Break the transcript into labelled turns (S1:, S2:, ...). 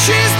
S1: She's